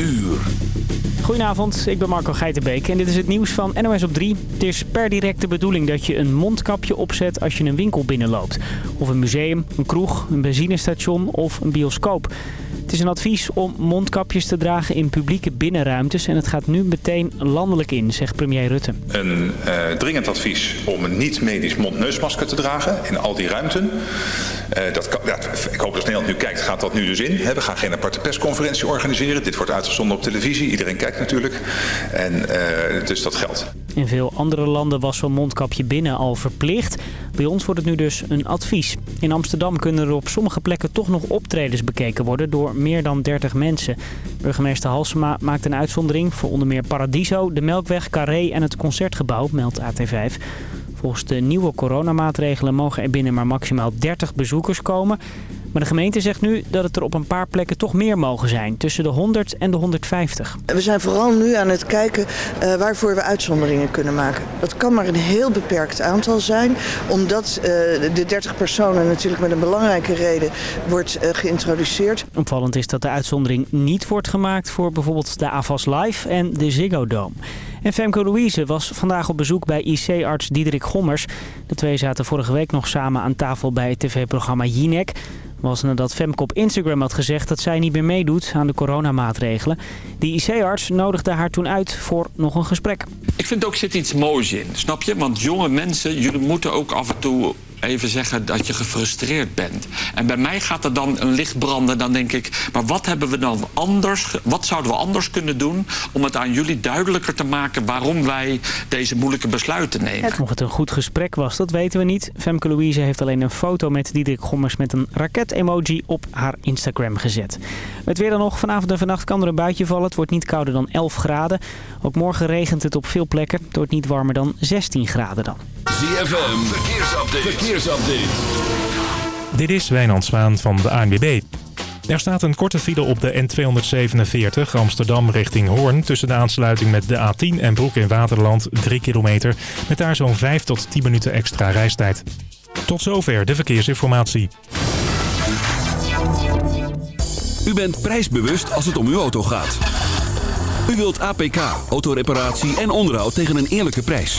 uur. Goedenavond, ik ben Marco Geitenbeek en dit is het nieuws van NOS op 3. Het is per direct de bedoeling dat je een mondkapje opzet als je een winkel binnenloopt. Of een museum, een kroeg, een benzinestation of een bioscoop. Het is een advies om mondkapjes te dragen in publieke binnenruimtes en het gaat nu meteen landelijk in, zegt premier Rutte. Een uh, dringend advies om een niet-medisch mondneusmasker te dragen in al die ruimten. Uh, dat ik hoop dat Nederland nu kijkt, gaat dat nu dus in. We gaan geen aparte persconferentie organiseren. Dit wordt uitgezonden op televisie. Iedereen kijkt natuurlijk. En uh, dus dat geldt. In veel andere landen was zo'n mondkapje binnen al verplicht. Bij ons wordt het nu dus een advies. In Amsterdam kunnen er op sommige plekken toch nog optredens bekeken worden door meer dan 30 mensen. Burgemeester Halsema maakt een uitzondering voor onder meer Paradiso, de Melkweg, Carré en het Concertgebouw, meldt AT5. Volgens de nieuwe coronamaatregelen mogen er binnen maar maximaal 30 bezoekers komen. Maar de gemeente zegt nu dat het er op een paar plekken toch meer mogen zijn. Tussen de 100 en de 150. We zijn vooral nu aan het kijken uh, waarvoor we uitzonderingen kunnen maken. Dat kan maar een heel beperkt aantal zijn. Omdat uh, de 30 personen natuurlijk met een belangrijke reden wordt uh, geïntroduceerd. Opvallend is dat de uitzondering niet wordt gemaakt voor bijvoorbeeld de AVAS Live en de Ziggo Dome. En Femke Louise was vandaag op bezoek bij IC-arts Diederik Gommers. De twee zaten vorige week nog samen aan tafel bij het tv-programma Jinek was nadat Femke op Instagram had gezegd dat zij niet meer meedoet aan de coronamaatregelen. Die IC-arts nodigde haar toen uit voor nog een gesprek. Ik vind ook zit iets moois in, snap je? Want jonge mensen, jullie moeten ook af en toe even zeggen dat je gefrustreerd bent. En bij mij gaat er dan een licht branden. Dan denk ik, maar wat hebben we dan anders? Wat zouden we anders kunnen doen om het aan jullie duidelijker te maken waarom wij deze moeilijke besluiten nemen? Of het een goed gesprek was, dat weten we niet. Femke Louise heeft alleen een foto met Diederik Gommers met een raket-emoji op haar Instagram gezet. Met weer dan nog, vanavond en vannacht kan er een buitje vallen. Het wordt niet kouder dan 11 graden. Ook morgen regent het op veel plekken. Het wordt niet warmer dan 16 graden dan. ZFM, verkeersupdate. verkeersupdate. Dit is Wijnand Zwaan van de ANWB. Er staat een korte file op de N247 Amsterdam richting Hoorn... tussen de aansluiting met de A10 en Broek in Waterland 3 kilometer... met daar zo'n 5 tot 10 minuten extra reistijd. Tot zover de verkeersinformatie. U bent prijsbewust als het om uw auto gaat. U wilt APK, autoreparatie en onderhoud tegen een eerlijke prijs.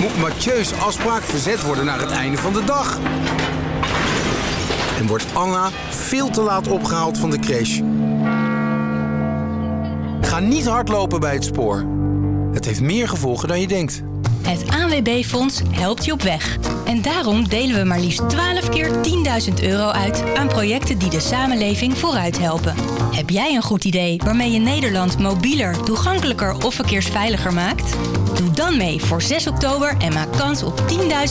moet Mathieu's afspraak verzet worden naar het einde van de dag... en wordt Anna veel te laat opgehaald van de crash. Ga niet hardlopen bij het spoor. Het heeft meer gevolgen dan je denkt. Het ANWB-fonds helpt je op weg. En daarom delen we maar liefst 12 keer 10.000 euro uit aan projecten die de samenleving vooruit helpen. Heb jij een goed idee waarmee je Nederland mobieler, toegankelijker of verkeersveiliger maakt? Dan mee voor 6 oktober en maak kans op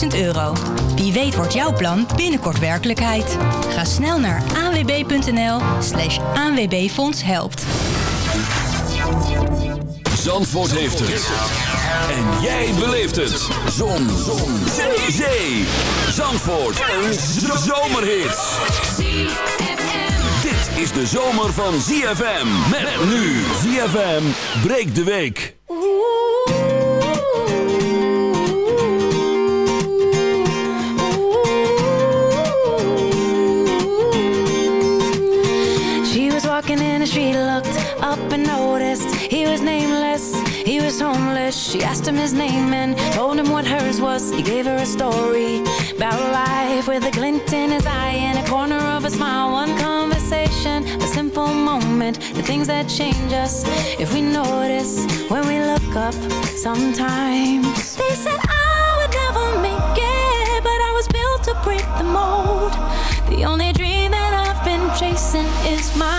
10.000 euro. Wie weet wordt jouw plan binnenkort werkelijkheid. Ga snel naar anwb.nl slash ANWB-fonds helpt. Zandvoort heeft het. En jij beleeft het. Zon. Zon. Zee. Zee. Zandvoort. Een zomerhit. Dit is de zomer van ZFM. Met nu ZFM breekt de week. And she looked up and noticed he was nameless. He was homeless, she asked him his name and told him what hers was. He gave her a story about life with a glint in his eye and a corner of a smile. One conversation, a simple moment, the things that change us if we notice when we look up sometimes. They said I would never make it, but I was built to break the mold. The only dream that I've been chasing is my own.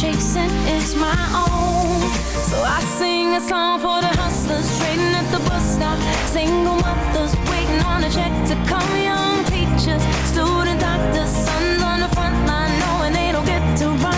Chasing is my own. So I sing a song for the hustlers trading at the bus stop. Single mothers waiting on a check to come. Young teachers, student doctors, sons on the front line knowing they don't get to run.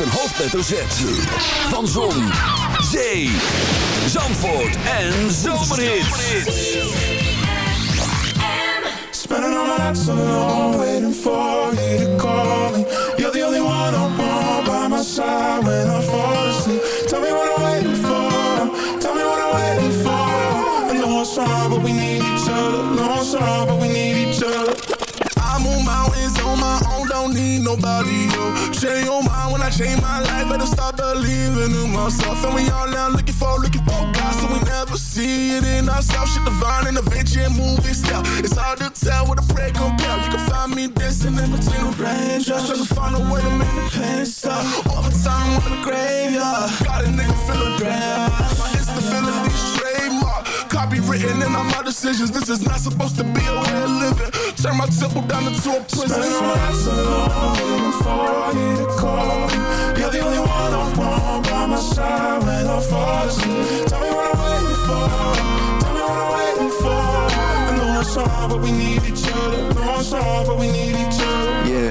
Een hoofdletter Z. Van Zon, Zee, Zandvoort en Zomerhits. Spending all my nights alone, waiting for you to call me. You're the only one I want by my side when I fall asleep. Tell me what I'm waiting for. Tell me what I'm waiting for. I know it's wrong, but we need each other. No, it's wrong, nobody, yo. Change your mind when I change my life, better start believing in myself. And we all now looking for, looking for God, so we never see it in ourselves. Shit divine and adventure movie style. It's hard to tell what a prayer compare. You can find me dancing in between the raindrops, trying to find a way to make it stop. All the pain stop. Overtime on the graveyard, got a nigga feeling grand. My instability trademark, copywritten in all my decisions. This is not supposed to be a way of living. Turn my temple down into a prison. Spending all my nights alone, waiting for you to call. You're the only one I want by my side when I fall asleep. Tell me what I'm waiting for. Tell me what I'm waiting for. I know it's hard, but we need each other. I Know it's hard, but we need each other. Yeah,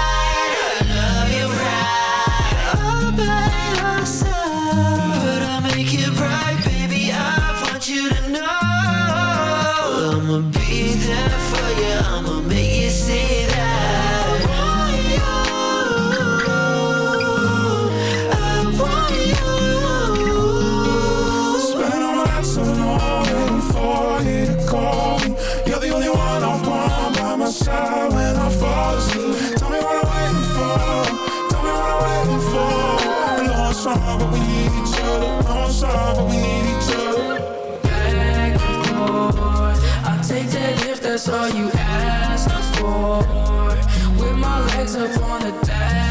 but we need each other. back and forth. I'll take that if that's all you ask for. With my legs up on the dashboard.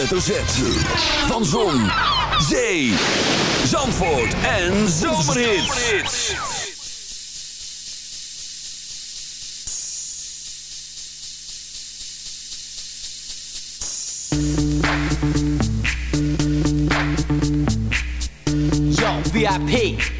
Hoofdletter Z. Van Zon, Zee, Zandvoort en Zomerhits. Yo, VIP.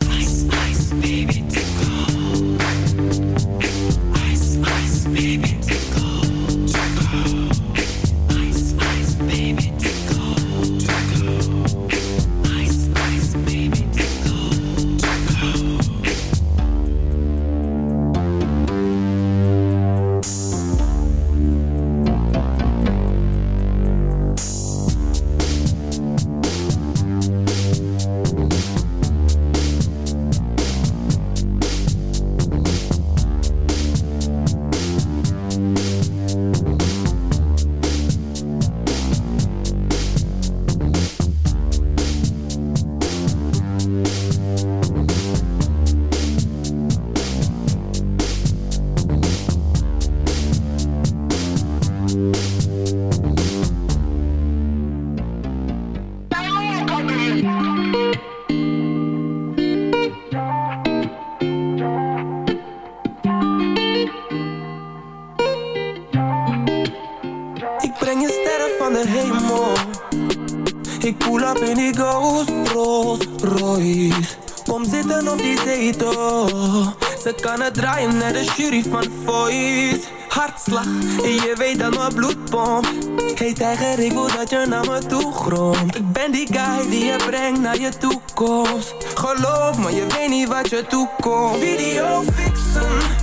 Kan het draaien naar de jury van Voice. Hartslag, en je weet dat mijn bloed pompt. Hey tijger, ik wil dat je naar me toe gromt. Ik ben die guy die je brengt naar je toekomst. Geloof me, je weet niet wat je toekomt. Video fixen,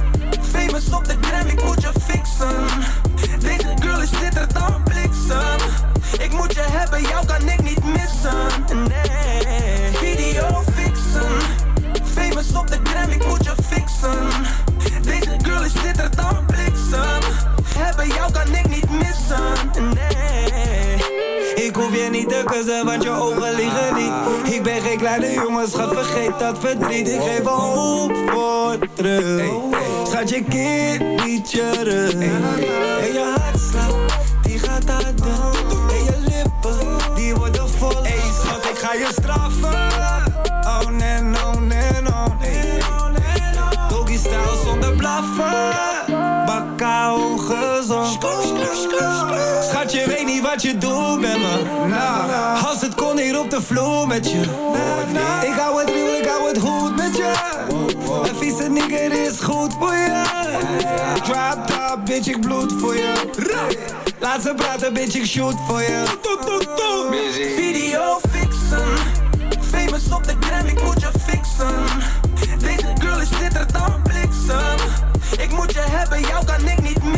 want je ogen liegen niet. Ik ben geen kleine jongen, schat, vergeet dat verdriet. Ik geef een hoop voor terug. Schat, je kind niet je rug. En je vloer met je. Ik hou het real, ik hou het goed met je. Een vieze nigger is goed voor je. Drop top, bitch, ik bloed voor je. Laat ze praten, bitch, ik shoot voor je. Video fixen. Famous op de gram, ik moet je fixen. Deze girl is ditter dan bliksem. Ik moet je hebben, jou kan ik niet missen.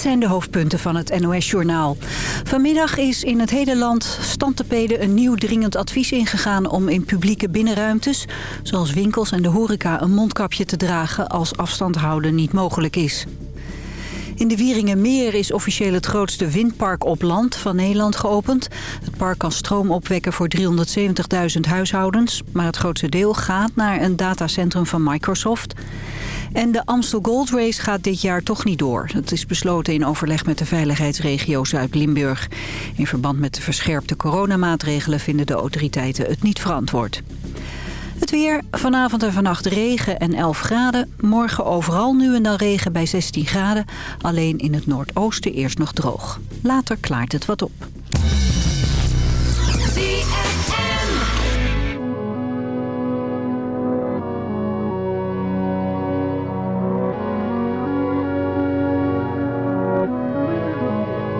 Zijn de hoofdpunten van het NOS-journaal. Vanmiddag is in het hele land stand te peden een nieuw dringend advies ingegaan... om in publieke binnenruimtes, zoals winkels en de horeca... een mondkapje te dragen als afstand houden niet mogelijk is. In de Wieringenmeer is officieel het grootste windpark op land van Nederland geopend. Het park kan stroom opwekken voor 370.000 huishoudens. Maar het grootste deel gaat naar een datacentrum van Microsoft. En de Amstel Gold Race gaat dit jaar toch niet door. Het is besloten in overleg met de veiligheidsregio Zuid-Limburg. In verband met de verscherpte coronamaatregelen vinden de autoriteiten het niet verantwoord. Het weer, vanavond en vannacht regen en 11 graden. Morgen overal nu en dan regen bij 16 graden. Alleen in het noordoosten eerst nog droog. Later klaart het wat op.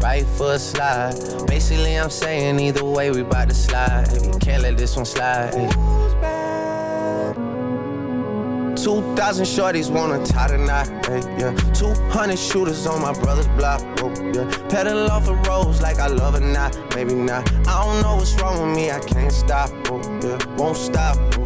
right foot slide. Basically, I'm saying either way we bout to slide. You can't let this one slide. 2,000 shorties wanna tie the knot, hey, yeah. 200 shooters on my brother's block, oh, yeah. Pedal off the roads like I love it not, maybe not. I don't know what's wrong with me, I can't stop, oh, yeah. Won't stop, oh.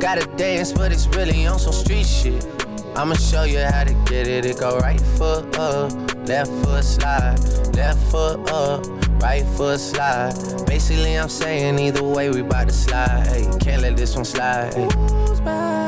Gotta dance, but it's really on some street shit. I'ma show you how to get it. It go right foot up, left foot slide, left foot up, right foot slide. Basically, I'm saying either way, we bout to slide. Hey, can't let this one slide. Hey.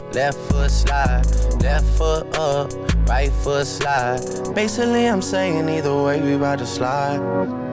left foot slide, left foot up, right foot slide. Basically, I'm saying either way, we about to slide.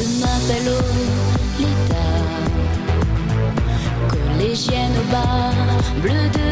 Je m'appelle Lolita collégienne au bar, bleu de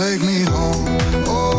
Take me home, oh,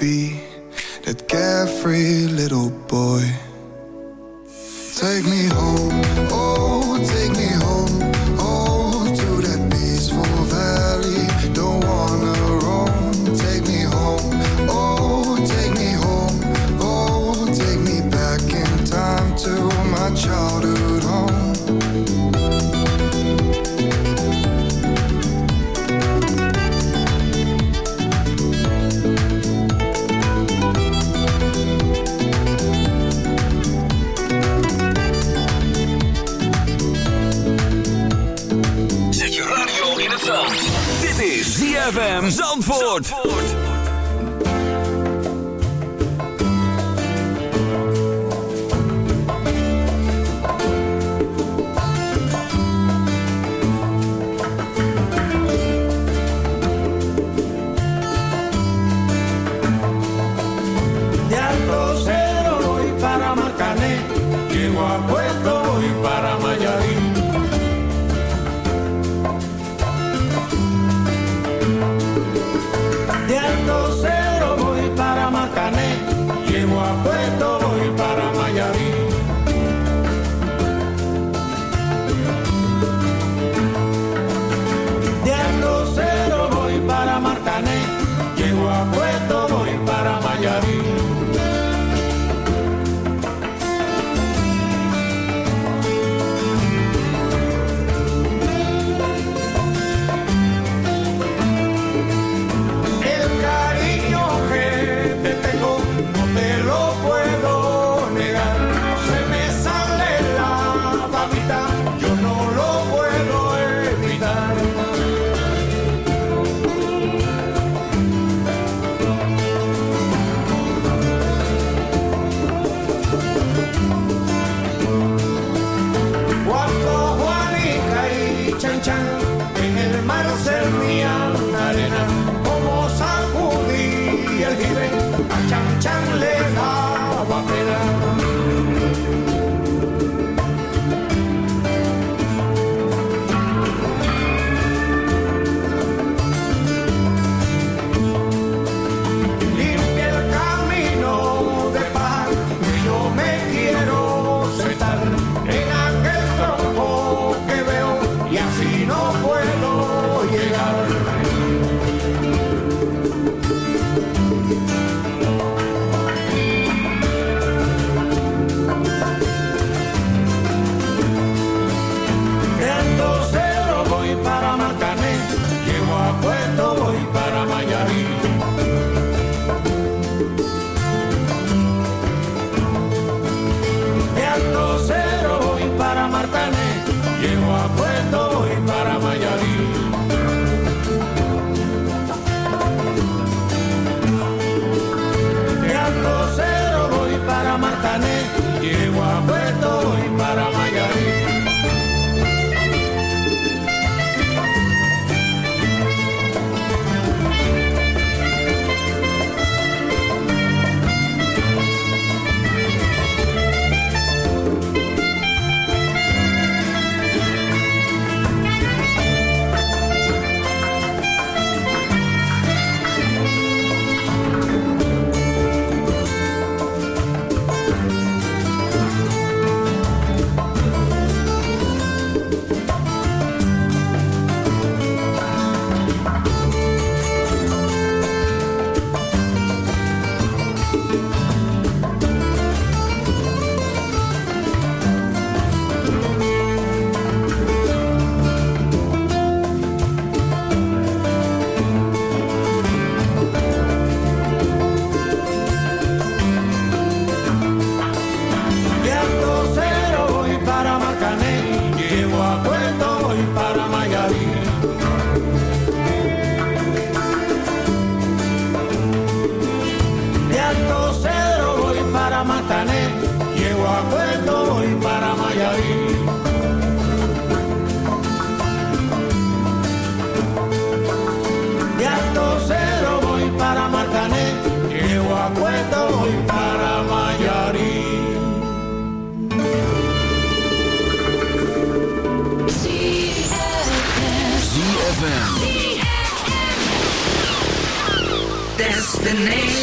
be Zandvoort.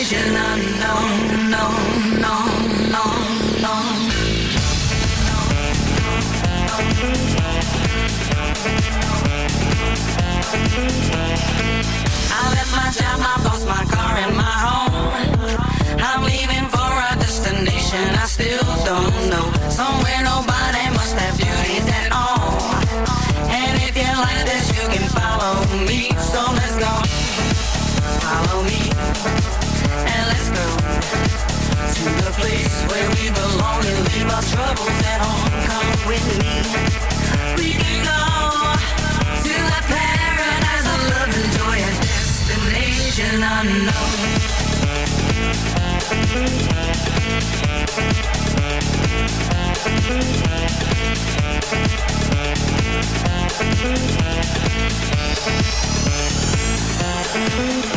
I left my job, my car, and my home. I'm leaving for a destination I still don't know. Somewhere nobody must have at all. And if you like this, you can follow me. So where we belong and leave our troubles at home. Come with me. We go to paradise of love and joy, a destination unknown. Now